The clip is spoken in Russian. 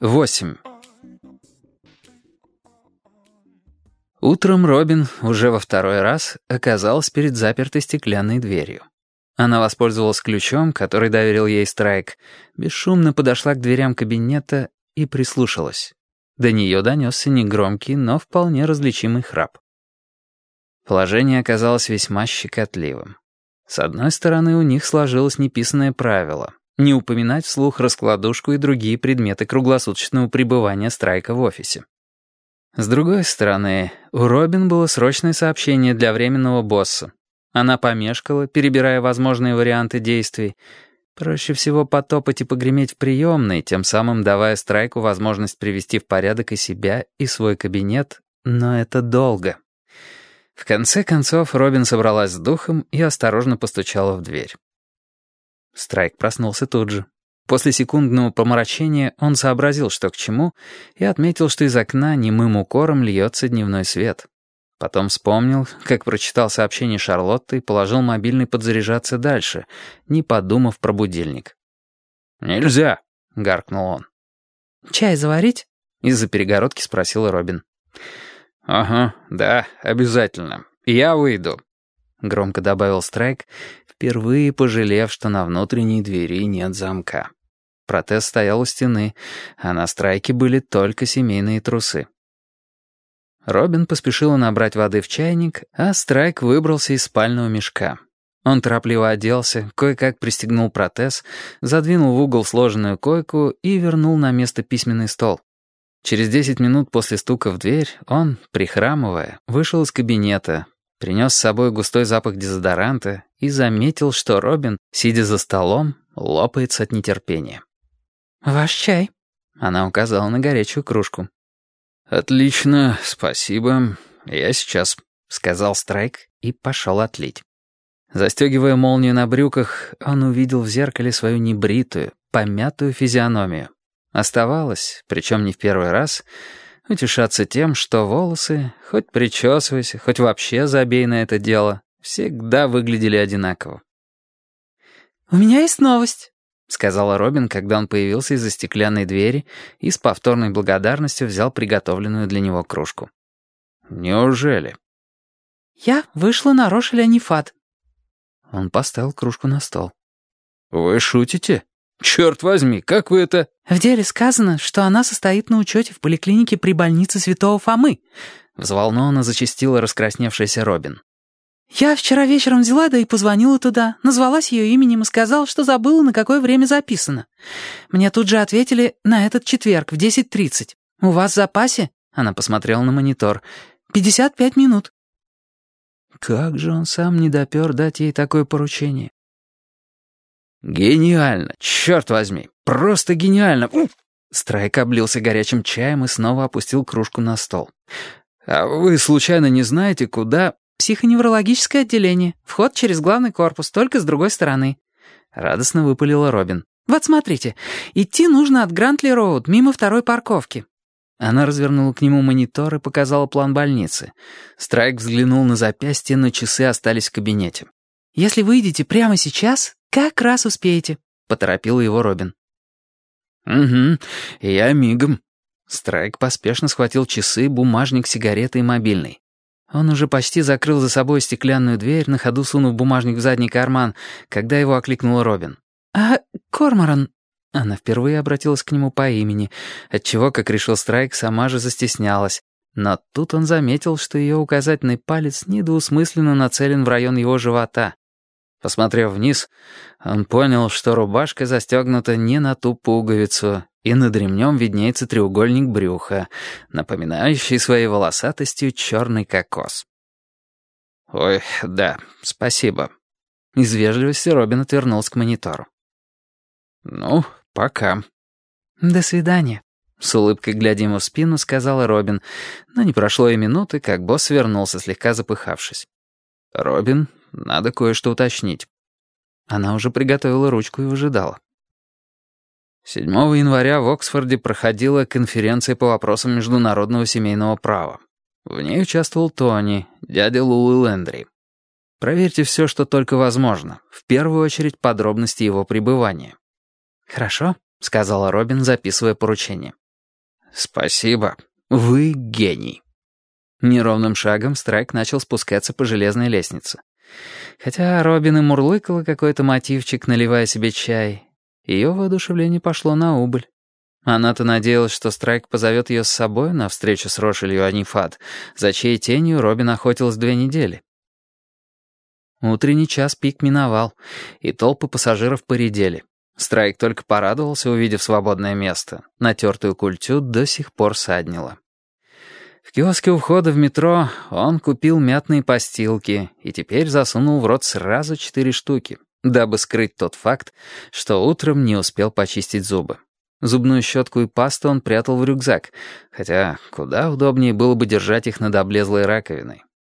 8. Утром Робин уже во второй раз оказалась перед запертой стеклянной дверью. Она воспользовалась ключом, который доверил ей Страйк, бесшумно подошла к дверям кабинета и прислушалась. До нее донесся негромкий, но вполне различимый храп. Положение оказалось весьма щекотливым. С одной стороны, у них сложилось неписанное правило не упоминать вслух раскладушку и другие предметы круглосуточного пребывания Страйка в офисе. С другой стороны, у Робин было срочное сообщение для временного босса. Она помешкала, перебирая возможные варианты действий. Проще всего потопать и погреметь в приемной, тем самым давая Страйку возможность привести в порядок и себя, и свой кабинет, но это долго. В конце концов, Робин собралась с духом и осторожно постучала в дверь. Страйк проснулся тут же. После секундного помрачения он сообразил, что к чему, и отметил, что из окна немым укором льется дневной свет. Потом вспомнил, как прочитал сообщение Шарлотты и положил мобильный подзаряжаться дальше, не подумав про будильник. «Нельзя», — гаркнул он. «Чай заварить?» — из-за перегородки спросил Робин. «Ага, да, обязательно. Я выйду», — громко добавил Страйк, впервые пожалев, что на внутренней двери нет замка. Протез стоял у стены, а на Страйке были только семейные трусы. Робин поспешила набрать воды в чайник, а Страйк выбрался из спального мешка. Он торопливо оделся, кое-как пристегнул протез, задвинул в угол сложенную койку и вернул на место письменный стол. Через десять минут после стука в дверь он, прихрамывая, вышел из кабинета, принес с собой густой запах дезодоранта и заметил, что Робин, сидя за столом, лопается от нетерпения. «Ваш чай», — она указала на горячую кружку. «Отлично, спасибо. Я сейчас», — сказал Страйк и пошел отлить. Застегивая молнию на брюках, он увидел в зеркале свою небритую, помятую физиономию. Оставалось, причем не в первый раз, утешаться тем, что волосы, хоть причесывайся, хоть вообще забей на это дело, всегда выглядели одинаково. «У меня есть новость», — сказала Робин, когда он появился из-за стеклянной двери и с повторной благодарностью взял приготовленную для него кружку. «Неужели?» «Я вышла на Рошель Анифат». Он поставил кружку на стол. «Вы шутите?» «Черт возьми, как вы это...» «В деле сказано, что она состоит на учете в поликлинике при больнице Святого Фомы», взволнованно зачастила раскрасневшаяся Робин. «Я вчера вечером взяла да и позвонила туда, назвалась ее именем и сказала, что забыла, на какое время записано. Мне тут же ответили на этот четверг в 10.30. У вас в запасе?» Она посмотрела на монитор. «55 минут». Как же он сам не допер дать ей такое поручение? «Гениально! Черт возьми! Просто гениально!» Страйк облился горячим чаем и снова опустил кружку на стол. «А вы случайно не знаете, куда...» «Психоневрологическое отделение. Вход через главный корпус, только с другой стороны». Радостно выпалила Робин. «Вот смотрите, идти нужно от Грантли-Роуд, мимо второй парковки». Она развернула к нему монитор и показала план больницы. Страйк взглянул на запястье, но часы остались в кабинете. «Если выйдете прямо сейчас, «Как раз успеете», — поторопил его Робин. «Угу, я мигом». Страйк поспешно схватил часы, бумажник, сигареты и мобильный. Он уже почти закрыл за собой стеклянную дверь, на ходу сунув бумажник в задний карман, когда его окликнула Робин. «А Корморан...» Она впервые обратилась к нему по имени, отчего, как решил Страйк, сама же застеснялась. Но тут он заметил, что ее указательный палец недвусмысленно нацелен в район его живота. Посмотрев вниз, он понял, что рубашка застегнута не на ту пуговицу, и над ремнем виднеется треугольник брюха, напоминающий своей волосатостью черный кокос. «Ой, да, спасибо». Из вежливости Робин отвернулся к монитору. «Ну, пока». «До свидания», — с улыбкой глядя ему в спину, сказала Робин, но не прошло и минуты, как босс вернулся, слегка запыхавшись. «Робин, надо кое-что уточнить». Она уже приготовила ручку и выжидала. 7 января в Оксфорде проходила конференция по вопросам международного семейного права. В ней участвовал Тони, дядя Лулы Лендри. Проверьте все, что только возможно, в первую очередь подробности его пребывания. «Хорошо», — сказала Робин, записывая поручение. «Спасибо. Вы гений». Неровным шагом Страйк начал спускаться по железной лестнице. Хотя Робин и мурлыкала какой-то мотивчик, наливая себе чай, ее воодушевление пошло на убыль. Она-то надеялась, что Страйк позовет ее с собой на встречу с Рошелью Анифат, за чьей тенью Робин охотилась две недели. Утренний час пик миновал, и толпы пассажиров поредели. Страйк только порадовался, увидев свободное место. Натертую культю до сих пор саднило. В киоске у входа в метро он купил мятные постилки и теперь засунул в рот сразу четыре штуки, дабы скрыть тот факт, что утром не успел почистить зубы. Зубную щетку и пасту он прятал в рюкзак, хотя куда удобнее было бы держать их над облезлой раковиной.